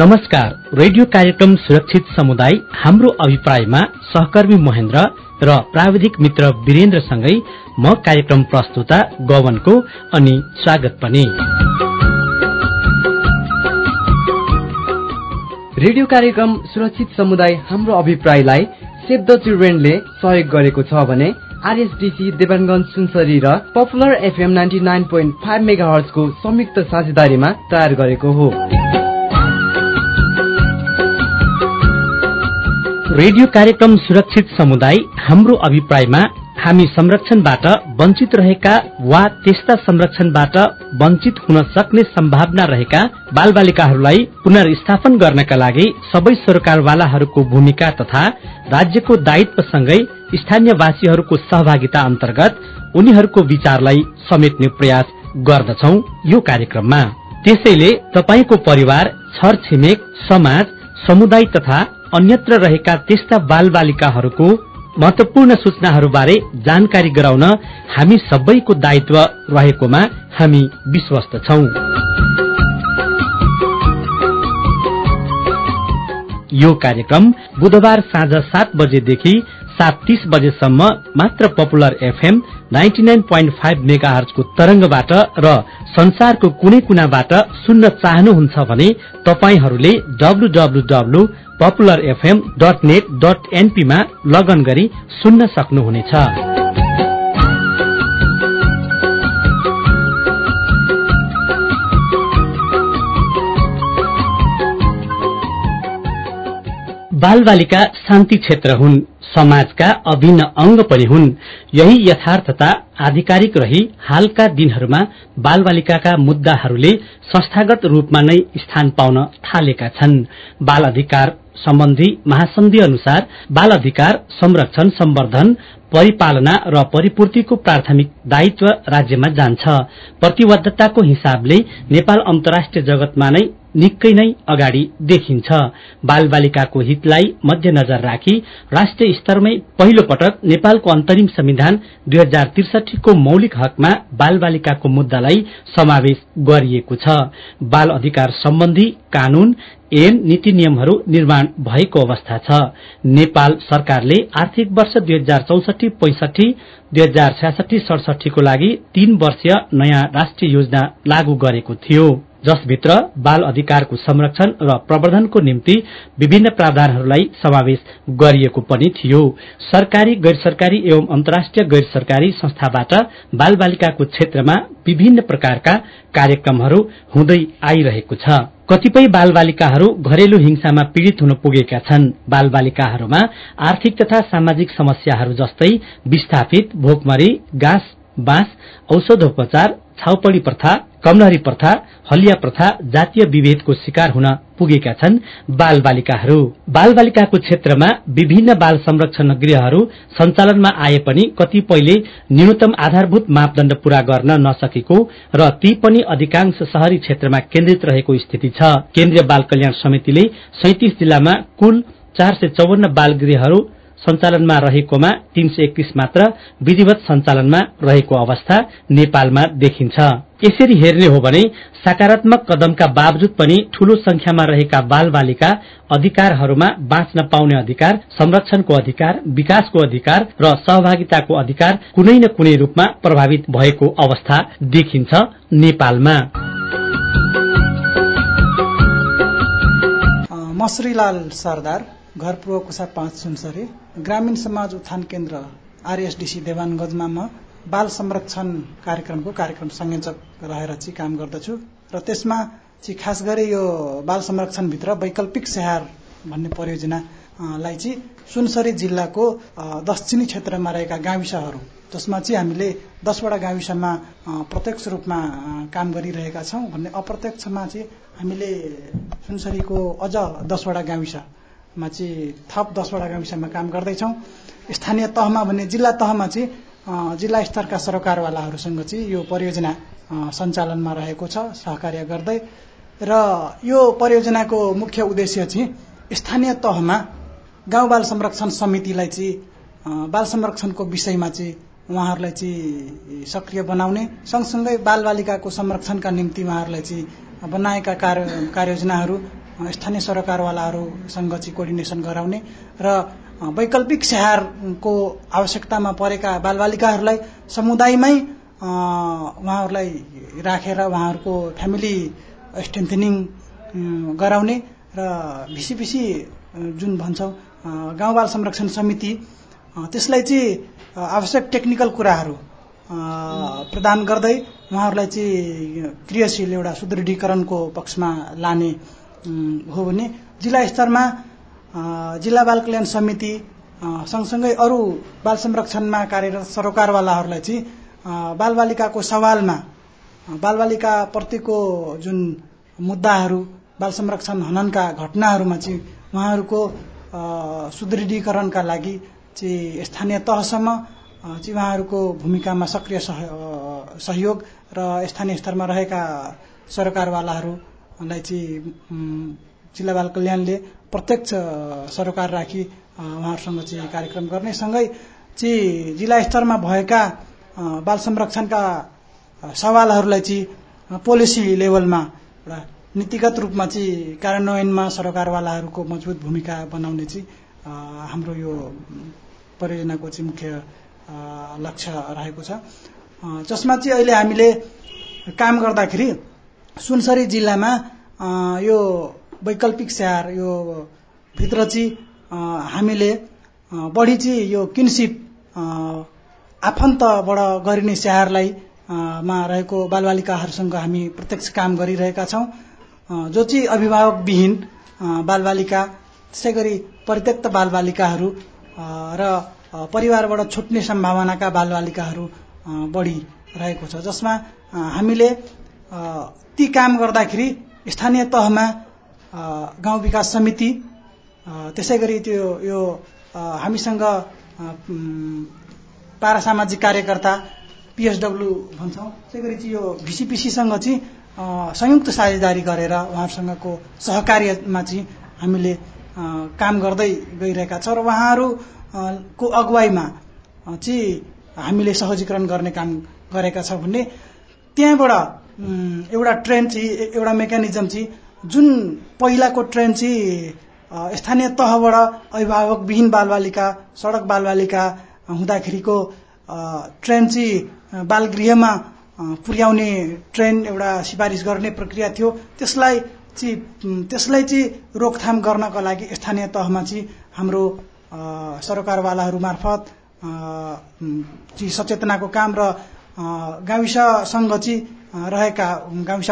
नमस्कार। रेडियो कार्यक्रम सुरक्षित समुदाय हाम्रो अभिप्रायमा सहकर्मी महेन्द्र र प्राविधिक मित्र वीरेन्द्रसँगै म कार्यक्रम प्रस्तुता गवनको अनि स्वागत पनि। रेडियो कार्यक्रम सुरक्षित समुदाय हाम्रो अभिप्रायलाई सेभ द चिल्ड्रेनले सहयोग गरेको छ भने आरएसडिसी देवानगंज सुनसरी र popular FM ninety nine point five mega हर्सको संयुक्त साझेदारीमा तयार गरेको हो। रेडियो कार्यक्रम सुरक्षित समुदाय हाम्रो अभिप्रायमा हामी संरक्षणबाट वञ्चित रहेका वा त्यस्ता संरक्षणबाट वञ्चित हुन सक्ने सम्भावना रहेका बाल बालिकाहरूलाई पुनर्स्थापन गर्नका लागि सबै सरकारवालाहरूको भूमिका तथा राज्यको दायित्वसँगै स्थानीयवासीहरूको सहभागिता अन्तर्गत उनीहरूको विचारलाई समेट्ने प्रयास गर्दछौ यो कार्यक्रममा। त्यसैले तपाईँको परिवार छर छिमेक समाज समुदाय तथा अन्यत्र रहेका त्यस्ता बाल बालिकाहरूको महत्वपूर्ण सूचनाहरूबारे जानकारी गराउन हामी सबैको दायित्व रहेकोमा हामी विश्वस्त छौं। यो कार्यक्रम बुधबार साँझ सात बजेदेखि सात तीस बजेसम्म मात्र popular FM ninety nine point five mega हर्चको तरंगबाट र संसारको कुनै कुनाबाट सुन्न चाहनुहुन्छ भने तपाईँहरूले W W W popular FM dot net dot एनपीमा लगन गरी सुन्न सक्नुहुनेछ। बाल बालिका शान्ति क्षेत्र हुन्। समाजका अभिन्न अंग पनि हुन्। यही यथार्थता आधिकारिक रही हालका दिनहरूमा बाल बालिकाका मुद्दाहरूले संस्थागत रूपमा नै स्थान पाउन थालेका छन्। बाल अधिकार सम्बन्धी महासन्धि अनुसार बाल अधिकार संरक्षण सम्वर्धन परिपालना र परिपूर्तिको प्राथमिक दायित्व राज्यमा जान्छ। प्रतिबद्धताको हिसाबले नेपाल अन्तर्राष्ट्रिय जगतमा नै निकै नै अगाडि देखिन्छ। बाल बालिकाको हितलाई मध्यनजर राखी राष्ट्रिय स्तरमै पहिलो पटक नेपालको अन्तरिम संविधान दुई हजार त्रिसठीको मौलिक हकमा बाल बालिकाको मुद्दालाई समावेश गरिएको छ। बाल अधिकार सम्बन्धी कानून एन नीति नियमहरू निर्माण भएको अवस्था छ। नेपाल सरकारले आर्थिक वर्ष दुई हजार चौसठी पैंसठी दुई हजार छ्यासठी सडसठीको लागि तीन वर्षीय नयाँ राष्ट्रिय योजना लागू गरेको थियो। जसभित्र बाल अधिकारको संरक्षण र प्रवर्धनको निम्ति विभिन्न प्रावधानहरूलाई समावेश गरिएको पनि थियो। सरकारी गैर सरकारी एवं अन्तर्राष्ट्रिय गैर सरकारी संस्थाबाट बाल बालिकाको क्षेत्रमा विभिन्न प्रकारका कार्यक्रमहरू हुँदै आइरहेको छ। कतिपय बाल बालिकाहरू घरेलु हिंसामा पीड़ित हुन पुगेका छन्। बाल बालिकाहरूमा आर्थिक तथा सामाजिक समस्याहरू जस्तै विस्थापित भोकमरी गाँस बाँस औषधोपचार छाउपडी प्रथा कमलहरी प्रथा हलिया प्रथा जातीय विभेदको शिकार हुन पुगेका छन् बाल बालिकाहरू बाल बालिकाको क्षेत्रमा विभिन्न बाल संरक्षण गृहहरू सञ्चालनमा आए पनि कतिपयले न्यूनतम आधारभूत मापदण्ड पूरा गर्न नसकेको र ती पनि अधिकांश शहरी क्षेत्रमा केन्द्रित रहेको स्थिति छ। केन्द्रीय बाल कल्याण समितिले सैतिस जिल्लामा कुल चार सय चौवन्न बाल गृहहरू सञ्चालनमा रहेकोमा तीन सय एकतीस मात्र विधिवत सञ्चालनमा रहेको अवस्था नेपालमा देखिन्छ। यसरी हेर्ने हो भने सकारात्मक कदमका बावजुद पनि ठूलो संख्यामा रहेका बाल बालिका अधिकारहरूमा बाँच्न पाउने अधिकार संरक्षणको अधिकार विकासको अधिकार र सहभागिताको अधिकार कुनै न कुनै रूपमा प्रभावित भएको अवस्था देखिन्छ नेपालमा। मसरीलाल सरदार। घर पूर्व कुसा पाँच सुनसरी। ग्रामीण समाज उत्थान केन्द्र आरएसडिसी देवानगंजमा म बाल संरक्षण कार्यक्रमको कार्यक्रम संयोजक रहेर चाहिँ काम गर्दछु र त्यसमा चाहिँ खास गरी यो बाल संरक्षणभित्र वैकल्पिक स्याहार भन्ने परियोजनालाई चाहिँ सुनसरी जिल्लाको दक्षिणी क्षेत्रमा रहेका गाविसहरू जसमा चाहिँ हामीले दसवटा गाविसमा प्रत्यक्ष रूपमा काम गरिरहेका छौँ भन्ने अप्रत्यक्षमा चाहिँ हामीले सुनसरीको अझ दसवटा गाविस मा चाहिँ थप दसवटा गाविसमा काम गर्दैछौँ। स्थानीय तहमा भने जिल्ला तहमा चाहिँ जिल्ला स्तरका सरकारवालाहरूसँग चाहिँ यो परियोजना सञ्चालनमा रहेको छ सहकार्य गर्दै। र यो परियोजनाको मुख्य उद्देश्य चाहिँ स्थानीय तहमा गाउँ बाल संरक्षण समितिलाई चाहिँ बाल संरक्षणको विषयमा चाहिँ उहाँहरूलाई चाहिँ सक्रिय बनाउने सँगसँगै बालबालिकाको संरक्षणका निम्ति उहाँहरूलाई चाहिँ बनाएका कार्य कार्ययोजनाहरू स्थानीय सरकारवालाहरूसँग चाहिँ कोर्डिनेसन गराउने र वैकल्पिक स्याहारको आवश्यकतामा परेका बालबालिकाहरूलाई समुदायमै उहाँहरूलाई राखेर उहाँहरूको फ्यामिली स्ट्रेन्थनिङ गराउने र भिसी भिसी जुन भन्छौँ गाउँ बाल संरक्षण समिति त्यसलाई चाहिँ आवश्यक टेक्निकल कुराहरू प्रदान गर्दै उहाँहरूलाई चाहिँ क्रियाशील एउटा सुदृढीकरणको पक्षमा लाने हो भने जिल्ला स्तरमा जिल्ला बाल कल्याण समिति सँगसँगै अरू बाल संरक्षणमा कार्यरत सरोकारवालाहरूलाई चाहिँ बालबालिकाको सवालमा बालबालिकाप्रतिको जुन मुद्दाहरू बाल संरक्षण हननका घटनाहरूमा चाहिँ उहाँहरूको सुदृढीकरणका लागि चाहिँ स्थानीय तहसम्म चाहिँ उहाँहरूको भूमिकामा सक्रिय सहयोग र स्थानीय स्तरमा रहेका सरकारवालाहरूलाई चाहिँ जिल्ला बाल कल्याणले प्रत्यक्ष सरोकार राखी उहाँहरूसँग चाहिँ कार्यक्रम गर्ने सँगै चाहिँ जिल्ला स्तरमा भएका बाल संरक्षणका सवालहरूलाई चाहिँ पोलिसी लेभलमा एउटा नीतिगत रूपमा चाहिँ कार्यान्वयनमा सरकारवालाहरूको मजबुत भूमिका बनाउने चाहिँ हाम्रो यो परियोजनाको चाहिँ मुख्य लक्ष्य रहेको छ। जसमा चाहिँ अहिले हामीले काम गर्दाखेरि सुनसरी जिल्लामा यो वैकल्पिक स्याहार यो भित्र चाहिँ हामीले बढी चाहिँ यो किनसिप आफन्तबाट गरिने स्याहारलाई मा रहेको बालबालिकाहरूसँग हामी प्रत्यक्ष काम गरिरहेका छौँ। जो चाहिँ अभिभावकविहीन बालबालिका त्यसै गरी परित्यक्त बालबालिकाहरू र परिवारबाट छुट्ने सम्भावनाका बालबालिकाहरू बढी रहेको छ। जसमा हामीले ती काम गर्दाखेरि स्थानीय तहमा गाउँ विकास समिति त्यसै गरी त्यो यो हामीसँग पारासामाजिक कार्यकर्ता पिएसडब्ल्यू भन्छौँ। त्यसै गरी चाहिँ यो भिसिपिसीसँग चाहिँ संयुक्त साझेदारी गरेर उहाँहरूसँगको सहकार्यमा चाहिँ हामीले काम गर्दै गइरहेका छौँ र उहाँहरूको अगुवाईमा चाहिँ हामीले सहजीकरण गर्ने काम गरेका छौँ भने त्यहाँबाट एउटा ट्रेन चाहिँ एउटा मेकानिजम चाहिँ जुन पहिलाको ट्रेन चाहिँ स्थानीय तहबाट अभिभावकविहीन बालबालिका सडक बालबालिका हुँदाखेरिको ट्रेन चाहिँ बालगृहमा पुर्याउने ट्रेन एउटा सिफारिस गर्ने प्रक्रिया थियो। त्यसलाई चाहिँ त्यसलाई चाहिँ रोकथाम गर्नका लागि स्थानीय तहमा चाहिँ हाम्रो सरकारवालाहरू मार्फत चाहिँ सचेतनाको काम र गाविससँग चाहिँ रहेका गाविस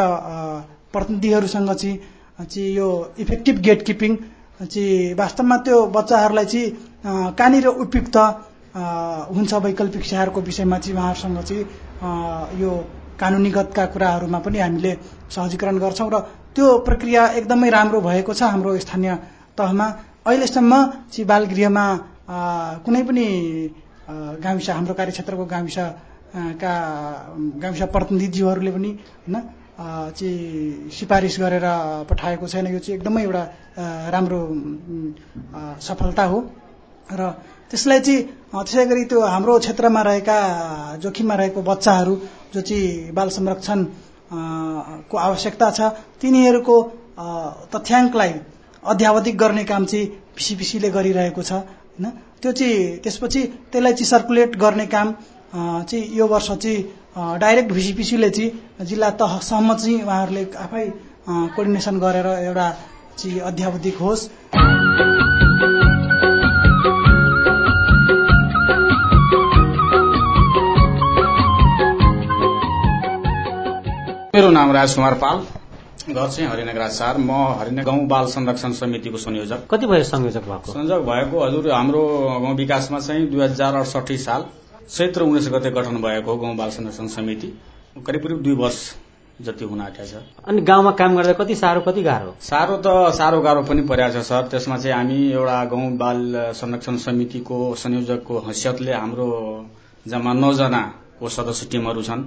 प्रतिनिधिहरूसँग चाहिँ चाहिँ यो इफेक्टिभ गेट किपिङ चाहिँ वास्तवमा त्यो बच्चाहरूलाई चाहिँ कहाँनिर उपयुक्त हुन्छ वैकल्पिक स्याहारको विषयमा चाहिँ उहाँहरूसँग चाहिँ यो कानुनीगतका कुराहरूमा पनि हामीले सहजीकरण गर्छौँ र त्यो प्रक्रिया एकदमै राम्रो भएको छ हाम्रो स्थानीय तहमा। अहिलेसम्म चाहिँ बालगृहमा कुनै पनि गाविस हाम्रो कार्यक्षेत्रको गाविसका गाविस प्रतिनिधिज्यूहरूले पनि होइन चाहिँ सिफारिस गरेर पठाएको छैन। यो चाहिँ एकदमै एउटा राम्रो सफलता हो। र त्यसलाई चाहिँ त्यसै गरी त्यो हाम्रो क्षेत्रमा रहेका जोखिममा रहेको बच्चाहरू जो चाहिँ बाल संरक्षण को आवश्यकता छ तिनीहरूको तथ्याङ्कलाई अध्यावधिक गर्ने काम चाहिँ भिसिपिसीले गरिरहेको छ होइन। त्यो चाहिँ त्यसपछि त्यसलाई चाहिँ सर्कुलेट गर्ने काम चाहिँ यो वर्ष चाहिँ डाइरेक्ट भिसिपिसीले चाहिँ जिल्ला तहसम्म चाहिँ उहाँहरूले आफै कोर्डिनेसन गरेर एउटा चाहिँ अध्यावधिक होस्। मेरो नाम राजकुमार पाल। घर चाहिँ हरिनगर चार म हरिन गाउँ बाल संरक्षण समितिको संयोजक। कति भयो संयोजक भएको? संयोजक भएको हजुर हाम्रो गाउँ विकासमा चाहिँ दुई हजार अडसठी साल। चैत्र उन्नाइस गते गठन भएको गाउँ बाल संरक्षण समिति करिब करिब दुई वर्ष जति हुन आँटेको छ। अनि गाउँमा काम गर्दा कति साह्रो कति गाह्रो? साह्रो त साह्रो गाह्रो पनि परेको छ सर। त्यसमा चाहिँ हामी एउटा गाउँ बाल संरक्षण समितिको संयोजकको हैसियतले हाम्रो जम्मा नौजनाको सदस्य टिमहरू छन्।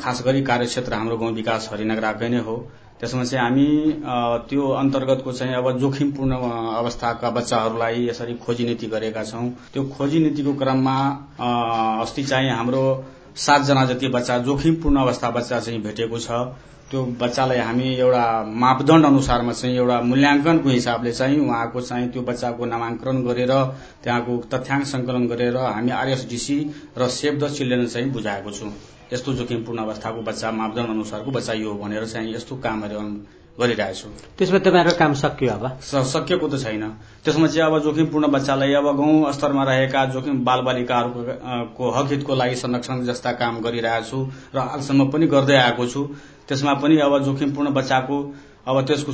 खास गरी कार्यक्षेत्र हाम्रो गाउँ विकास हरिनगराकै नै हो। त्यसमा चाहिँ हामी त्यो अन्तर्गतको चाहिँ अब जोखिमपूर्ण अवस्थाका बच्चाहरूलाई यसरी खोजी नीति गरेका छौं। त्यो खोजी नीतिको क्रममा अस्ति चाहिँ हाम्रो सातजना जति बच्चा जोखिमपूर्ण अवस्था बच्चा चाहिँ भेटेको छ। त्यो बच्चालाई हामी एउटा मापदण्ड अनुसारमा चाहिँ एउटा मूल्याङ्कनको हिसाबले चाहिँ उहाँको चाहिँ त्यो बच्चाको नामाङ्कन गरेर त्यहाँको तथ्याङ्क संकलन गरेर हामी आरएसडिसी र सेभ द चिल्ड्रेन चाहिँ बुझाएको छौँ। यस्तो जोखिमपूर्ण अवस्थाको बच्चा मापदण्ड अनुसारको बच्चा यो भनेर चाहिँ यस्तो कामहरू गरिरहेछु। त्यसमा तपाईँहरूको काम सकियो अब? सकिएको त छैन। त्यसमा चाहिँ अब जोखिमपूर्ण बच्चालाई अब गाउँ स्तरमा रहेका जोखिम बालबालिकाहरूको हक हितको लागि संरक्षण जस्ता काम गरिरहेछु र हालसम्म पनि गर्दै आएको छु। त्यसमा पनि अब जोखिमपूर्ण बच्चाको अब त्यसको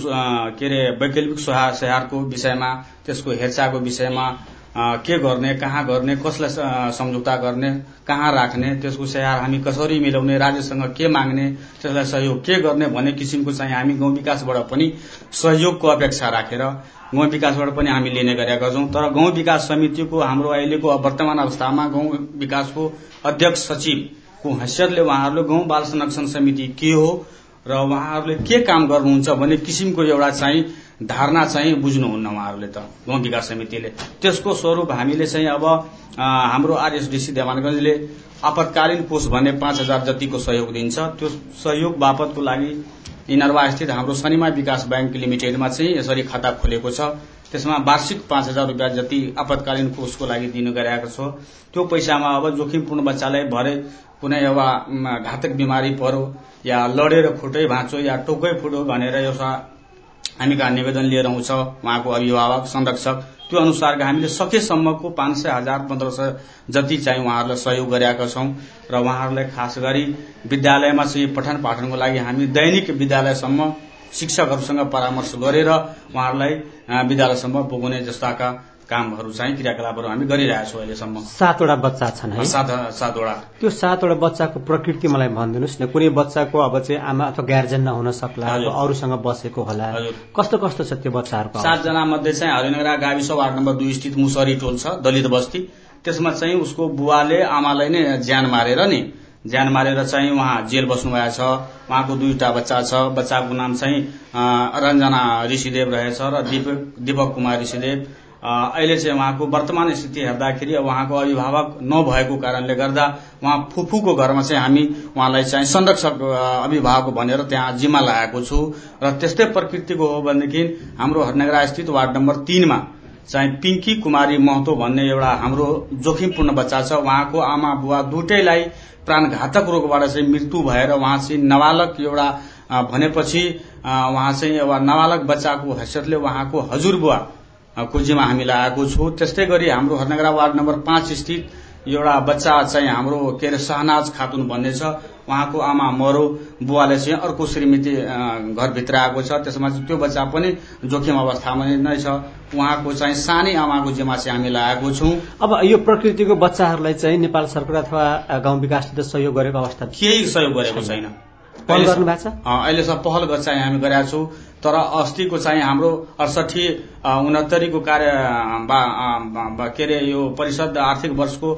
के अरे वैकल्पिक स्याहारको विषयमा त्यसको हेरचाहको विषयमा के गर्ने कहाँ गर्ने कसलाई सम्झौता गर्ने कहाँ राख्ने त्यसको स्याहार हामी कसरी मिलाउने राज्यसँग के माग्ने त्यसलाई सहयोग के गर्ने भन्ने किसिमको चाहिँ हामी गाउँ विकासबाट पनि सहयोगको अपेक्षा राखेर गाउँ विकासबाट पनि हामी लिने गरेका छौँ। तर गाउँ विकास समितिको हाम्रो अहिलेको वर्तमान अवस्थामा गाउँ विकासको अध्यक्ष सचिवको हैसियतले उहाँहरूले गाउँ बाल संरक्षण समिति के हो र उहाँहरूले के काम गर्नुहुन्छ भन्ने किसिमको एउटा चाहिँ धारणा चाहिँ बुझ्नुहुन्न उहाँहरूले त गाउँ विकास समितिले। त्यसको स्वरूप हामीले चाहिँ अब हाम्रो आरएसडीसी देवानगंजले आपतकालीन कोष भन्ने पाँच हजार जतिको सहयोग दिन्छ। त्यो सहयोग बापतको लागि इनरवा स्थित हाम्रो शनिमा विकास ब्याङ्क लिमिटेडमा चाहिँ यसरी खाता खोलेको छ। त्यसमा वार्षिक पाँच हजार रुपियाँ जति आपतकालीन कोषको लागि दिनु गइरहेको छ। त्यो पैसामा अब जोखिमपूर्ण बच्चालाई भरे कुनै अब घातक बिमारी परो या लडेर खुट्टै भाँचो या टोकै फुटो भनेर एउटा हामी कहाँ निवेदन लिएर आउँछ? उहाँको अभिभावक संरक्षक। त्यो अनुसारको हामीले सकेसम्मको पाँच सय हजार पन्ध्र सय जति चाहिँ उहाँहरूलाई सहयोग गरेका छौँ र उहाँहरूलाई खास गरी विद्यालयमा चाहिँ पठन पाठनको लागि हामी दैनिक विद्यालयसम्म शिक्षकहरूसँग परामर्श गरेर उहाँहरूलाई विद्यालयसम्म पुग्ने जस्ताका कामहरू चाहिँ क्रियाकलापहरू हामी गरिरहेछौँ अहिलेसम्म। सातवटा बच्चा छन् है। सात सातवटा। त्यो सातवटा बच्चाको प्रकृति मलाई भनिदिनुहोस् न कुनै बच्चाको अब चाहिँ आमा अथवा गार्जेन नहुन सक्ला अरूसँग बसेको होला। कस्तो कस्तो छ त्यो बच्चाहरूको सातजना मध्ये चाहिँ हरिनगरा गाविस वार्ड नम्बर दुई स्थित मुसरी टोल छ दलित बस्ती। त्यसमा चाहिँ उसको बुवाले आमालाई नै ज्यान मारेर नि ज्यान मारेर चाहिँ उहाँ जेल बस्नुभएको छ। उहाँको दुईवटा बच्चा छ। बच्चाको नाम चाहिँ रञ्जना ऋषिदेव रहेछ र दीपक दीपक कुमार ऋषिदेव। अहिले चाहिँ उहाँको वर्तमान स्थिति हेर्दाखेरि उहाँको अभिभावक नभएको कारणले गर्दा उहाँ फुफूको घरमा चाहिँ हामी उहाँलाई चाहिँ संरक्षक अभिभावक भनेर त्यहाँ जिम्मा लगाएको छु। र त्यस्तै प्रकृतिको हो भनेदेखि हाम्रो हरनगरा स्थित वार्ड नम्बर तीनमा चाहिँ पिङ्की कुमारी महतो भन्ने एउटा हाम्रो जोखिमपूर्ण बच्चा छ। उहाँको आमा बुवा दुटैलाई प्राणघातक रोगबाट चाहिँ मृत्यु भएर उहाँ चाहिँ नाबालक एउटा भनेपछि उहाँ चाहिँ एउटा नाबालक बच्चाको हैसियतले उहाँको हजुरबुवा कुजीमा हामीलाई आएको छु। त्यस्तै गरी हाम्रो हरनगरा वार्ड नम्बर पाँच स्थित एउटा बच्चा चाहिँ हाम्रो के अरे सहनाज खातुन भन्ने छ। उहाँको आमा मरो बुवाले चाहिँ अर्को श्रीमती घरभित्र आएको छ। त्यसमा चाहिँ त्यो बच्चा पनि जोखिम अवस्थामा नै छ। उहाँको चाहिँ सानै आमाको जिम्मा चाहिँ हामी लगाएको छौँ। अब यो प्रकृतिको बच्चाहरूलाई चाहिँ नेपाल सरकार अथवा गाउँ विकासले सहयोग गरेको अवस्था केही सहयोग गरेको छैन। छ? अहिलेसम्म पहल चाहिँ हामी गरेका छौँ। तर अस्तिको चाहिँ हाम्रो अडसठी उनहत्तरीको कार्य के अरे यो परिषद आर्थिक वर्षको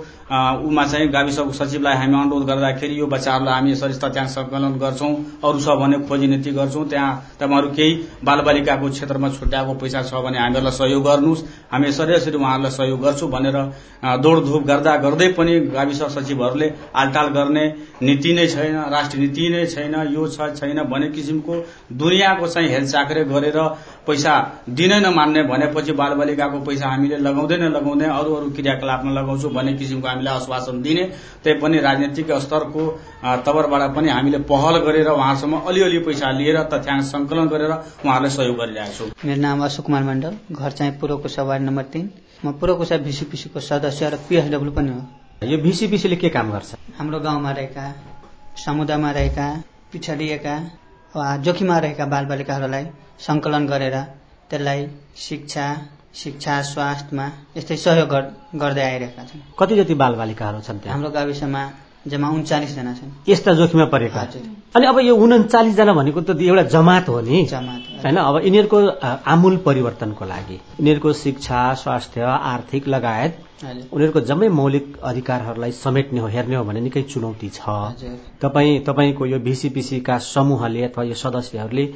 उमा चाहिँ गाविसको सचिवलाई हामी अनुरोध गर्दाखेरि यो बच्चाहरूलाई हामी यसरी तथ्याङ्क सङ्कलन गर्छौँ अरू छ भने खोजी नीति गर्छौँ त्यहाँ तपाईँहरू केही बालबालिकाको क्षेत्रमा छुट्याएको पैसा छ भने हामीहरूलाई सहयोग गर्नुहोस्। हामी यसरी यसरी उहाँहरूलाई सहयोग गर्छौँ भनेर दौडधुप गर्दा गर्दै पनि गाविस सचिवहरूले आलटाल गर्ने नीति नै छैन राष्ट्रिय नीति नै छैन यो छैन भन्ने किसिमको दुनियाँको चाहिँ हेरचाक्रे गरेर पैसा दिनै नमान्ने भनेपछि बालबालिकाको पैसा हामीले लगाउँदै लगाउँदै अरू अरू क्रियाकलापमा लगाउँछौँ भन्ने किसिमको हामीलाई आश्वासन दिने त्यही पनि राजनीतिक स्तरको तवरबाट पनि हामीले पहल गरेर उहाँहरूसम्म अलिअलि पैसा लिएर तथ्याङ्क संकलन गरेर उहाँहरूलाई सहयोग गरिरहेको छौँ। मेरो नाम अशोक कुमार मण्डल घर चाहिँ पूर्वकोसा वार्ड नम्बर तिन। म पूर्वकोसा भिसिपिसीको सदस्य र पिएसडब्ल्यू पनि हो। यो भिसिपिसीले के काम गर्छ? हाम्रो गाउँमा रहेका समुदायमा रहेका पिछडिएका जोखिममा रहेका बालबालिकाहरूलाई सङ्कलन गरेर त्यसलाई शिक्षा शिक्षा स्वास्थ्यमा यस्तै सहयोग गर्दै आइरहेका छन्। कति जति बालबालिकाहरू छन् हाम्रो गाविसमा जम्मा उन्चालिसजना छन्। यस्ता जोखिममा परेका? अनि अब यो उन्चालिसजना भनेको त एउटा जमात हो नि। जमात होइन अब यिनीहरूको आमूल परिवर्तनको लागि यिनीहरूको शिक्षा स्वास्थ्य आर्थिक लगायत उनीहरूको जम्मै मौलिक अधिकारहरूलाई समेट्ने हो हेर्ने हो भने निकै चुनौती छ। तपाईँ तपाईँको यो भिसिपिसीका समूहले अथवा यो सदस्यहरूले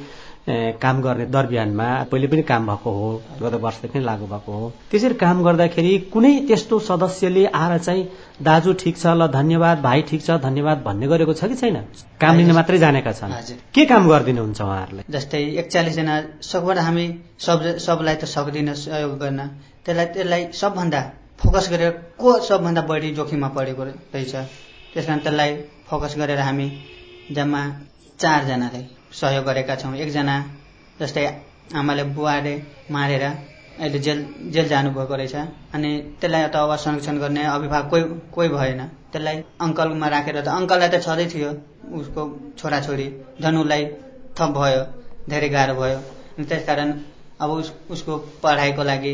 काम गर्ने दरबिहानमा पहिले पनि काम भएको हो गत वर्षदेखि लागू भएको हो। त्यसरी काम गर्दाखेरि कुनै त्यस्तो सदस्यले आएर चाहिँ दाजु ठिक छ ल धन्यवाद भाइ ठिक छ धन्यवाद भन्ने गरेको छ कि छैन? काम लिन मात्रै जानेका छन्। के काम गरिदिनुहुन्छ उहाँहरूलाई जस्तै एकचालिसजना सकबाट हामी सब सबलाई त सक्दिन सहयोग गर्न। त्यसलाई त्यसलाई सबभन्दा फोकस गरेर को सबभन्दा बढी जोखिममा परेको रहेछ? त्यस कारण त्यसलाई फोकस गरेर हामी जम्मा चारजनालाई सहयोग गरेका छौँ। एकजना जस्तै आमाले बुवाले मारेर अहिले जेल जेल जानुभएको रहेछ अनि त्यसलाई त अब संरक्षण गर्ने अभिभावक कोही कोही भएन। त्यसलाई अङ्कलमा राखेर त अङ्कललाई त छँदै थियो उसको छोराछोरी झन् उसलाई थप भयो धेरै गाह्रो भयो। अनि त्यसकारण अब उस उसको पढाइको लागि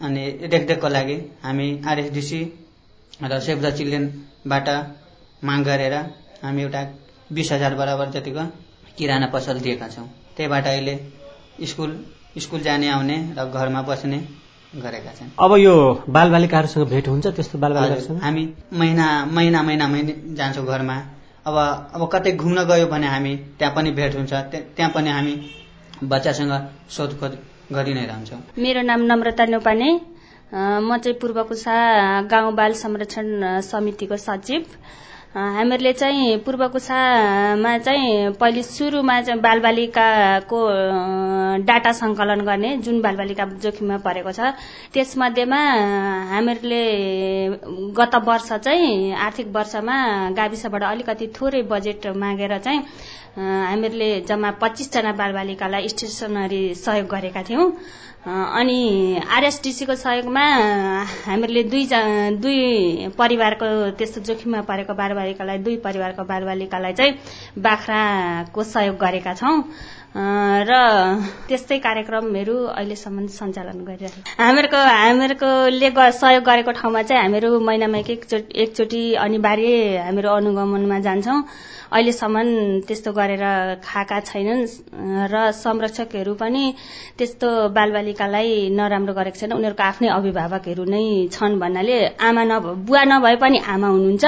अनि रेखदेखको लागि हामी आरएसडिसी र सेभ द चिल्ड्रेनबाट माग गरेर हामी एउटा बिस हजार बराबर जतिको किराना पसल दिएका छौँ। त्यहीबाट अहिले स्कुल स्कुल जाने आउने र घरमा बस्ने गरेका छन्। अब यो बालबालिकाहरूसँग भेट हुन्छ त्यस्तो बालबालिकाहरूसँग? हामी महिना महिना महिना महिना जान्छौँ घरमा। अब अब कतै घुम्न गयो भने हामी त्यहाँ पनि भेट हुन्छ। त्यहाँ पनि हामी बच्चासँग सोधखोज गरि नै रहन्छौँ। मेरो नाम नम्रता नेपाने। म चाहिँ पूर्व कुसा गाउँ बाल संरक्षण समितिको सचिव। हामीहरूले चाहिँ पूर्व कुसामा चाहिँ पहिले सुरुमा चाहिँ बालबालिकाको डाटा सङ्कलन गर्ने जुन बालबालिका जोखिममा परेको छ त्यसमध्येमा हामीहरूले गत वर्ष चाहिँ आर्थिक वर्षमा गाविसबाट अलिकति थोरै बजेट मागेर चाहिँ हामीहरूले जम्मा पच्चिसजना बालबालिकालाई स्टेसनरी सहयोग गरेका थियौँ। अनि आरएसडिसीको सहयोगमा हामीहरूले दुई दुई परिवारको त्यस्तो जोखिममा परेको बालबालिकालाई दुई परिवारको बालबालिकालाई चाहिँ बाख्राको सहयोग गरेका छौँ। र त्यस्तै कार्यक्रमहरू अहिलेसम्म सञ्चालन गरिरहेको हामीहरूको हामीहरूकोले सहयोग गरेको ठाउँमा चाहिँ हामीहरू महिनामा एक एकचोटि एकचोटि अनिवार्य हामीहरू अनुगमनमा जान्छौँ। अहिलेसम्म त्यस्तो गरेर खाएका छैनन् र संरक्षकहरू पनि त्यस्तो बालबालिकालाई नराम्रो गरेको छैन। उनीहरूको आफ्नै अभिभावकहरू नै छन् भन्नाले आमा नभ बुवा नभए पनि आमा हुनुहुन्छ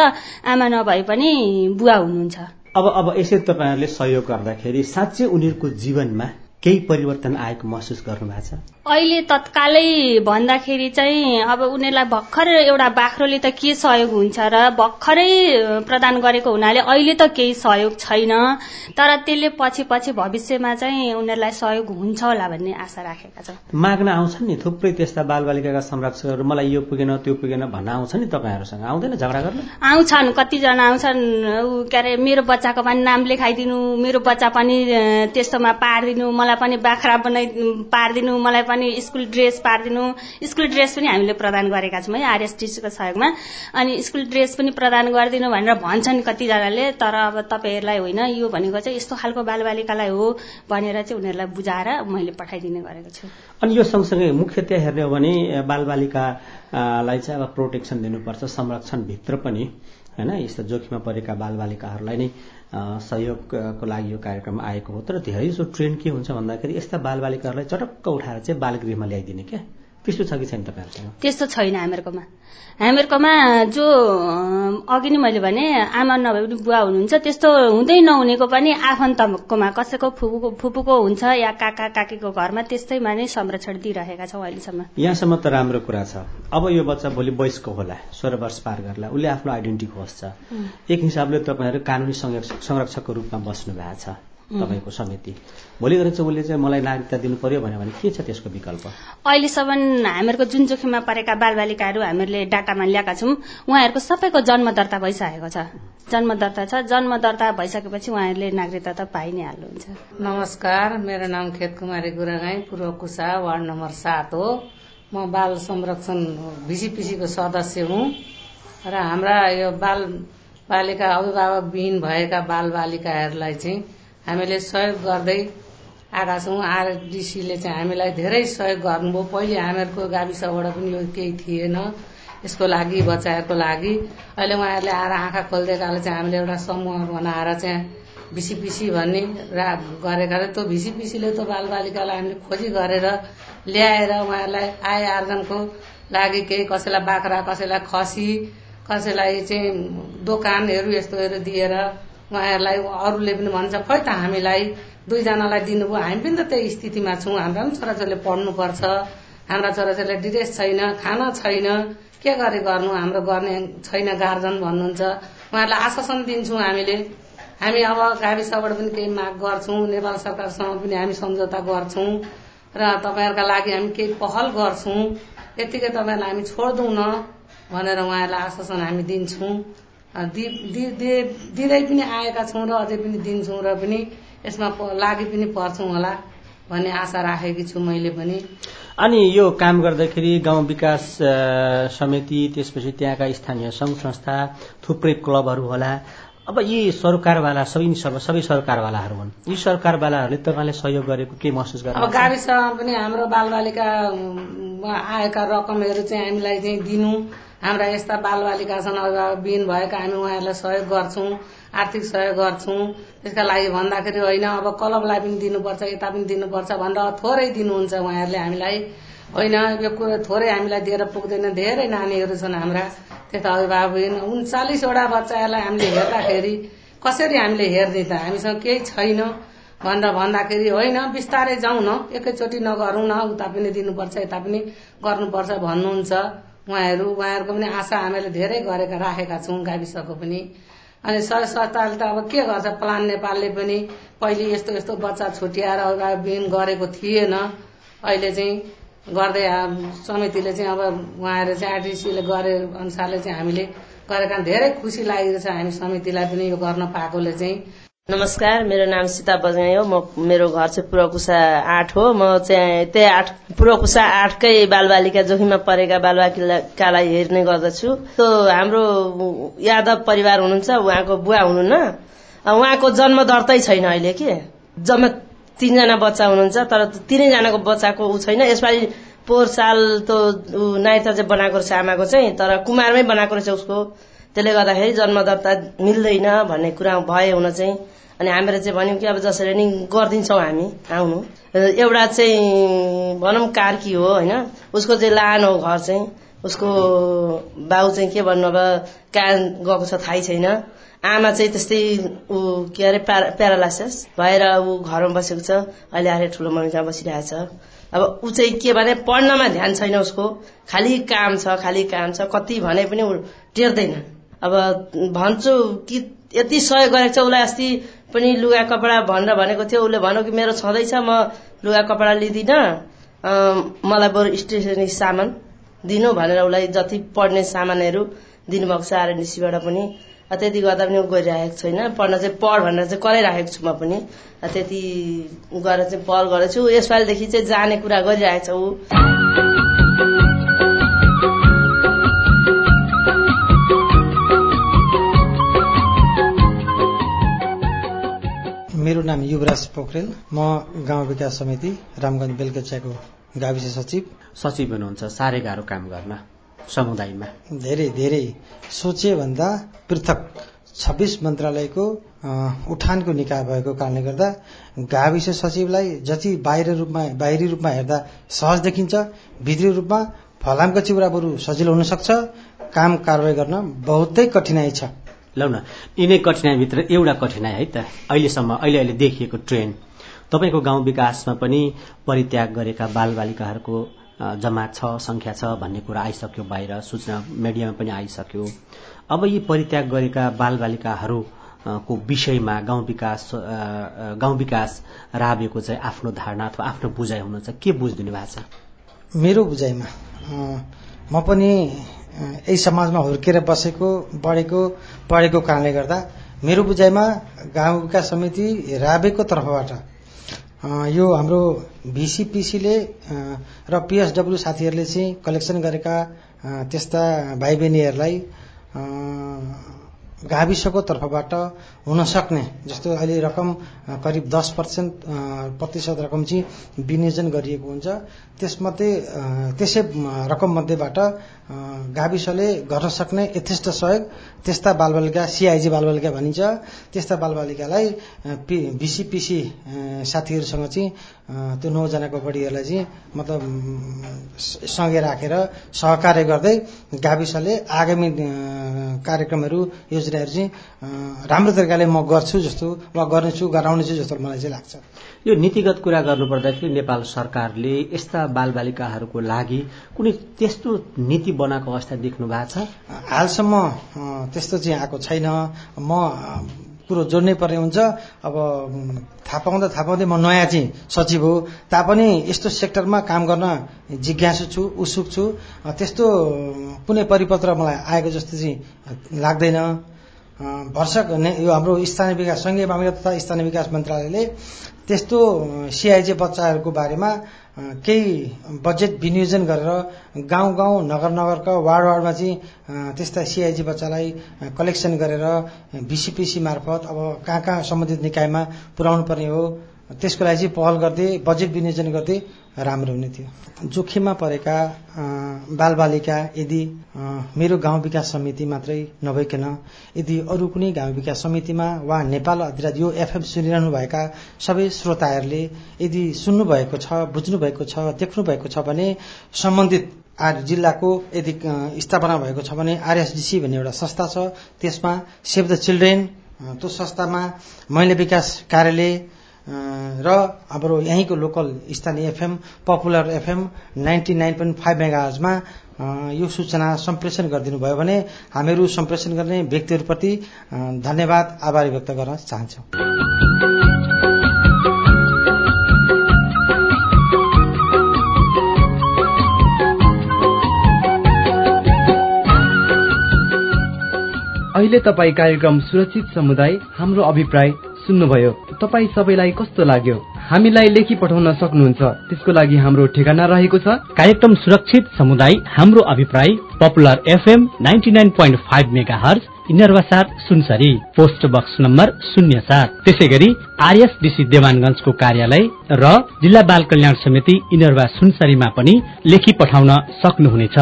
आमा नभए पनि बुवा हुनुहुन्छ। अब अब यसरी तपाईँहरूले सहयोग गर्दाखेरि साँच्चै उनीहरूको जीवनमा केही परिवर्तन आएको महसुस गर्नु भएको छ? अहिले तत्कालै भन्दाखेरि चाहिँ अब उनीहरूलाई भर्खर एउटा बाख्रोले त के सहयोग हुन्छ र भर्खरै प्रदान गरेको हुनाले अहिले त केही सहयोग छैन तर त्यसले पछि पछि भविष्यमा चाहिँ उनीहरूलाई सहयोग हुन्छ होला भन्ने आशा राखेका छौँ। माग्न आउँछन् नि थुप्रै त्यस्ता बालबालिकाका संरक्षकहरू मलाई यो पुगेन त्यो पुगेन भन्न आउँछ नि तपाईँहरूसँग? आउँदैन झगडा गर्न? आउँछन् कतिजना आउँछन् के अरे मेरो बच्चाको पनि नाम लेखाइदिनु मेरो बच्चा पनि त्यस्तोमा पारिदिनु मलाई पनि बाख्रा बनाइ पारिदिनु मलाई पनि स्कुल ड्रेस पारिदिनु। स्कुल ड्रेस पनि हामीले प्रदान गरेका छौँ है आरएसटिसीको सहयोगमा। अनि स्कुल ड्रेस पनि प्रदान गरिदिनु भनेर भन्छन् कतिजनाले तर अब तपाईँहरूलाई होइन यो भनेको चाहिँ यस्तो खालको बालबालिकालाई हो भनेर चाहिँ उनीहरूलाई बुझाएर मैले पठाइदिने गरेको छु। अनि यो सँगसँगै मुख्यतया हेर्ने हो भने बालबालिकालाई चाहिँ अब प्रोटेक्सन दिनुपर्छ संरक्षणभित्र पनि। होइन? यस्तो जोखिममा परेका बालबालिकाहरूलाई नै सहयोगको लागि यो कार्यक्रम आएको हो। तर धेरै जसो ट्रेन्ड के हुन्छ भन्दाखेरि यस्ता बालबालिकाहरूलाई चटक्क उठाएर चाहिँ बालगृहमा ल्याइदिने क्या। त्यस्तो छ कि छैन तपाईँहरूसँग? त्यस्तो छैन हामीहरूकोमा। हामीहरूकोमा जो अघि नै मैले भने आमा नभए पनि बुवा हुनुहुन्छ त्यस्तो हुँदै नहुनेको पनि आफन्तकोमा कसैको फुपूको फुपूको हुन्छ या काका काकीको घरमा त्यस्तैमा नै संरक्षण दिइरहेका छौँ अहिलेसम्म। यहाँसम्म त राम्रो कुरा छ। अब यो बच्चा भोलि वयस्क होला सोह्र वर्ष पार गर्ला उसले आफ्नो आइडेन्टिटी खोज्छ। एक हिसाबले तपाईँहरू कानुनी संरक्षकको रूपमा बस्नु भएको छ तपाईँको समिति। भोलि गएर चाहिँ उसले चाहिँ मलाई नागरिकता दिनु पर्यो भन्यो भने के छ त्यसको विकल्प? अहिलेसम्म हामीहरूको जुन जोखिममा परेका बालबालिकाहरू हामीहरूले डाटामा ल्याएका छौँ उहाँहरूको सबैको जन्म दर्ता भइसकेको छ। जन्म दर्ता छ। जन्म दर्ता भइसकेपछि उहाँहरूले नागरिकता त पाइ नै हाल्नुहुन्छ। नमस्कार मेरो नाम खेत कुमारी गुरागाई पूर्व कुसा वार्ड नम्बर सात हो। म बाल संरक्षण भिसिपिसीको सदस्य हुँ र हाम्रा यो बाल बालिका अभिभावकविहीन भएका बाल बालिकाहरूलाई चाहिँ हामीले सहयोग गर्दै आएका छौँ। आरडिसीले चाहिँ हामीलाई धेरै सहयोग गर्नुभयो। पहिले हामीहरूको गाविसबाट पनि यो केही थिएन। यसको लागि बच्चाहरूको लागि। अहिले उहाँहरूले आएर आँखा खोलिदिएकाले चाहिँ हामीले एउटा समूह बनाएर चाहिँ भिसिपिसी भन्ने रा गरेका त्यो भिसिपिसीले त बालबालिकालाई हामीले खोजी गरेर ल्याएर उहाँहरूलाई आय आर्जनको लागि केही कसैलाई बाख्रा कसैलाई खसी कसैलाई चाहिँ दोकानहरू यस्तोहरू दिएर उहाँहरूलाई अरूले पनि भन्छ खै त हामीलाई दुईजनालाई दिनुभयो हामी पनि त त्यही स्थितिमा छौँ हाम्रा पनि छोराछोरीले पढ्नुपर्छ हाम्रा छोराछोरीलाई ड्रेस छैन खाना छैन के गरे गर्नु हाम्रो गर्ने छैन गार्जन भन्नुहुन्छ। उहाँहरूलाई आश्वासन दिन्छौँ हामीले। हामी अब गाविसबाट पनि केही माग गर्छौँ नेपाल सरकारसँग पनि हामी सम्झौता गर्छौँ र तपाईँहरूका लागि हामी केही पहल गर्छौँ। यत्तिकै तपाईँहरूलाई हामी छोड्दौँ न भनेर उहाँहरूलाई आश्वासन हामी दिन्छौँ। दिँदै पनि आएका छौँ र अझै पनि दिन्छौँ र पनि यसमा लागि पनि पर्छौँ होला भन्ने आशा राखेकी छु मैले पनि। अनि यो काम गर्दाखेरि गाउँ विकास समिति त्यसपछि त्यहाँका स्थानीय सङ्घ संस्था थुप्रै क्लबहरू होला। अब यी सरकारवाला सबै सबै सरकारवालाहरू हुन्। यी सरकारवालाहरूले तपाईँले सहयोग गरेको के महसुस गर्नु अब गाविसमा पनि हाम्रो बालबालिका आएका रकमहरू चाहिँ हामीलाई चाहिँ दिनु। हाम्रा यस्ता बालबालिका छन् अभिभावकविहीन भएका हामी उहाँहरूलाई सहयोग गर्छौँ आर्थिक सहयोग गर्छौँ। त्यसका लागि भन्दाखेरि होइन अब क्लबलाई पनि दिनुपर्छ यता पनि दिनुपर्छ भनेर थोरै दिनुहुन्छ उहाँहरूले हामीलाई। होइन यो कुरो थोरै हामीलाई दिएर पुग्दैन धेरै नानीहरू छन् हाम्रा। त्यता अभिभावकविहीन उन्चालिसवटा बच्चाहरूलाई हामीले हेर्दाखेरि कसरी हामीले हेर्ने त? हामीसँग केही छैन। भनेर भन्दाखेरि होइन बिस्तारै जाउँ न। एकैचोटि नगरौँ न उता पनि दिनुपर्छ यता पनि गर्नुपर्छ भन्नुहुन्छ। उहाँहरू उहाँहरूको पनि आशा हामीले धेरै गरेका राखेका छौँ गाविसको पनि। अनि सर संस्थाले त अब के गर्छ? प्लान नेपालले पनि पहिले यस्तो यस्तो बच्चा छुट्याएर अभिभावकविहीन गरेको थिएन। अहिले चाहिँ गर्दै समितिले चाहिँ अब उहाँहरू चाहिँ आरटिसीले गरे अनुसारले चाहिँ हामीले गरेका धेरै खुसी लागेको छ। हामी समितिलाई पनि यो गर्न पाएकोले चाहिँ। नमस्कार मेरो नाम सीता बजाइ हो। म मेरो घर चाहिँ पूर्वकुसा आठ हो। म चाहिँ त्यही आठ पूर्वकुसा आठकै बालबालिका जोखिममा परेका बालबालिकालाई हेर्ने गर्दछु। त्यो हाम्रो यादव परिवार हुनुहुन्छ उहाँको बुवा हुनुहुन्न। उहाँको जन्म दर्तै छैन अहिले के? जम्मा तिनजना बच्चा हुनुहुन्छ तर तिनैजनाको बच्चाको ऊ छैन। यसपालि पोहोर साल त्यो नाइटर चाहिँ बनाएको रहेछ आमाको चाहिँ तर कुमारमै बनाएको रहेछ उसको। त्यसले गर्दाखेरि जन्म दर्ता मिल्दैन भन्ने कुरा भए हुन चाहिँ अनि हामीले चाहिँ भन्यौँ कि अब जसरी नि गरिदिन्छौँ हामी आउनु। एउटा चाहिँ भनौँ कार्की हो होइन? उसको चाहिँ लानो घर चाहिँ उसको बाउ चाहिँ के भन्नु अब कहाँ गएको छ थाहै छैन। आमा चाहिँ त्यस्तै ऊ के अरे प्यारा प्यारालाइसिस भएर ऊ घरमा बसेको छ। अहिले आएर ठुलो मम्मीमा बसिरहेछ अब ऊ चाहिँ के भने पढ्नमा ध्यान छैन उसको। खालि काम छ खालि काम छ। कति भने पनि ऊ टेर्दैन। अब भन्छु कि यति सहयोग गरेको छ उसलाई अस्ति पनि लुगा कपडा भनेर भनेको थियो उसले भन्यो कि मेरो छँदैछ म लुगा कपडा लिँदिनँ मलाई बरु स्टेसनरी सामान दिनु भनेर उसलाई जति पढ्ने सामानहरू दिनुभएको छ आरएनडिसीबाट पनि। त्यति गर्दा पनि गइरहेको छैन पढ्न चाहिँ पढ भनेर चाहिँ कराइराखेको छु म पनि। त्यति गरेर चाहिँ पहल गरेछु यसपालिदेखि चाहिँ जाने कुरा गरिरहेको छ ऊ। मेरो नाम युवराज पोखरेल। म गाउँ विकास समिति रामगञ्ज बेलकचियाको गाविस सचिव। सचिव हुनुहुन्छ साह्रै गाह्रो काम गर्न समुदायमा। धेरै धेरै। सोचे भन्दा पृथक। छब्बिस मन्त्रालयको उठानको निकाय भएको कारणले गर्दा गाविस सचिवलाई जति बाहिर रूपमा बाहिरी रूपमा हेर्दा सहज देखिन्छ भित्री रूपमा फलामको चिउरा बरु सजिलो हुन सक्छ काम कारवाही गर्न बहुतै कठिनाई छ। लौ न। यिनै कठिनाइभित्र एउटा कठिनाइ है त। अहिलेसम्म अहिले अहिले देखिएको ट्रेन्ड तपाईँको गाउँ विकासमा पनि परित्याग गरेका बालबालिकाहरूको जमात छ सङ्ख्या छ भन्ने कुरा आइसक्यो बाहिर सूचना मिडियामा पनि आइसक्यो। अब यी परित्याग गरेका बालबालिकाहरू को विषयमा गाउँ विकास गाउँ विकास राबेको चाहिँ आफ्नो धारणा अथवा आफ्नो बुझाइ हुनुहुन्छ। के बुझिदिनु भएको छ? मेरो बुझाइमा म पनि यही समाजमा हुर्केर बसेको बढेको पढेको कारणले गर्दा मेरो बुझाइमा गाउँ विकास समिति राबेको तर्फबाट यो हाम्रो भिसिपिसीले र पिएसडब्ल्यू साथीहरूले चाहिँ कलेक्सन गरेका त्यस्ता भाइ बहिनीहरूलाई गाविसको तर्फबाट हुन सक्ने जस्तो अहिले रकम करिब दस पर्सेन्ट प्रतिशत रकम चाहिँ विनियोजन गरिएको हुन्छ। त्यसमध्ये त्यसै रकम मध्येबाट गाविसले गर्न सक्ने यथेष्ट सहयोग त्यस्ता बालबालिका सिआइजी बालबालिका भनिन्छ। त्यस्ता बालबालिकालाई बिसिपिसी साथीहरूसँग चाहिँ त्यो नौजनाको बढीहरूलाई चाहिँ मतलब सँगै राखेर सहकार्य गर्दै गाविसले आगामी कार्यक्रमहरू योजना योजनाहरू चाहिँ राम्रो तरिकाले म गर्छु जस्तो वा गर्नेछु गराउनेछु जस्तो मलाई चाहिँ लाग्छ। यो नीतिगत कुरा गर्नुपर्दाखेरि नेपाल सरकारले यस्ता बालबालिकाहरूको लागि कुनै त्यस्तो नीति बनाएको अवस्था देख्नु भएको छ? हालसम्म त्यस्तो चाहिँ आएको छैन। म कुरो जोड्नै पर्ने हुन्छ। अब थाहा पाउँदा थाहा पाउँदै म नयाँ चाहिँ सचिव हो। तापनि यस्तो सेक्टरमा काम गर्न जिज्ञासु छु उत्सुक छु। त्यस्तो कुनै परिपत्र मलाई आएको जस्तो चाहिँ लाग्दैन। भर्सक यो हाम्रो स्थानीय विकास सङ्घीय मामिला तथा स्थानीय विकास मन्त्रालयले त्यस्तो सिआइजे बच्चाहरूको बारेमा केही बजेट विनियोजन गरेर गाउँ गाउँ नगर नगरका वार्ड वार्डमा चाहिँ त्यस्ता सिआइजी बच्चालाई कलेक्सन गरेर बिसिपिसी मार्फत अब कहाँ कहाँ सम्बन्धित निकायमा पुर्याउनु पर्ने हो त्यसको लागि चाहिँ पहल गर्दै बजेट विनियोजन गर्दै राम्रो हुने थियो। जोखिममा परेका बालबालिका यदि मेरो गाउँ विकास समिति मात्रै नभइकन यदि अरू कुनै गाउँ विकास समितिमा वा नेपाल अधिराज यो एफएम सुनिरहनु भएका सबै श्रोताहरूले यदि सुन्नुभएको छ बुझ्नु भएको छ देख्नु भएको छ भने सम्बन्धित आर जिल्लाको यदि स्थापना भएको छ भने आरएसडिसी भन्ने एउटा संस्था छ त्यसमा सेभ द चिल्ड्रेन त्यो संस्थामा महिला विकास कार्यालय र हाम्रो यहीँको लोकल स्थानीय FM popular FM ninety nine point five मेगाजमा यो सूचना सम्प्रेषण गरिदिनु भयो भने हामीहरू सम्प्रेषण गर्ने व्यक्तिहरूप्रति धन्यवाद आभारी व्यक्त गर्न चाहन्छौँ। अहिले तपाईँ कार्यक्रम सुरक्षित समुदाय हाम्रो अभिप्राय सुन्नुभयो तपाईँ सबैलाई कस्तो लाग्यो? हामीलाई लेखी पठाउन सक्नुहुन्छ। त्यसको लागि हाम्रो ठेगाना रहेको छ। कार्यक्रम सुरक्षित समुदाय हाम्रो अभिप्राय popular FM ninety nine point five mega Sunsari. Post box number शून्य सात। त्यसै गरी आरएसडीसी देवानगंजको कार्यालय र जिल्ला बाल कल्याण समिति इनरवा सुनसरीमा पनि लेखी पठाउन सक्नुहुनेछ।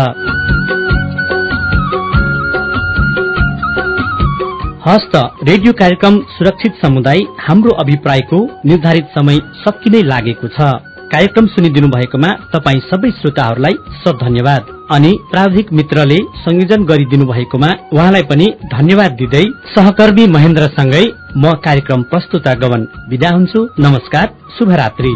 हस्त रेडियो कार्यक्रम सुरक्षित समुदाय हाम्रो अभिप्रायको निर्धारित समय सकिनै लागेको छ। कार्यक्रम सुनिदिनु भएकोमा तपाईँ सबै श्रोताहरूलाई धन्यवाद अनि प्राविधिक मित्रले संयोजन गरिदिनु भएकोमा उहाँलाई पनि धन्यवाद दिँदै सहकर्मी महेन्द्रसँगै म कार्यक्रम प्रस्तुता गवन। विदा हुन्छु। नमस्कार। शुभरात्री।